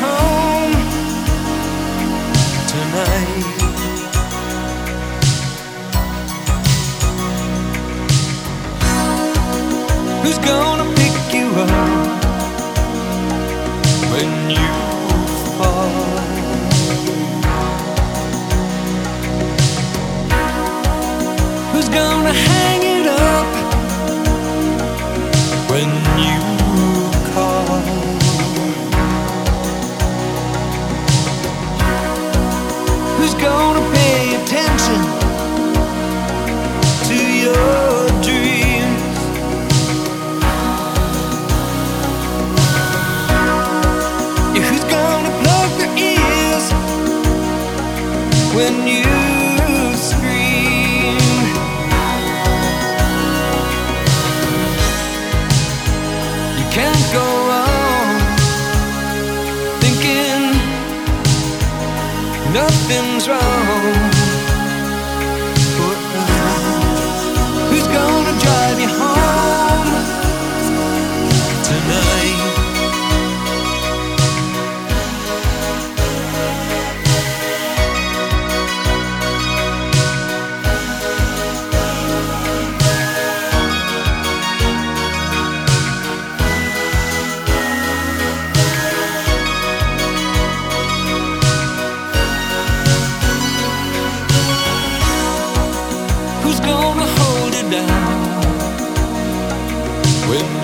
Home tonight? Who's gonna pick you up when you fall? Who's gonna when you scream? You can't go on thinking nothing's wrong. gonna hold it down. When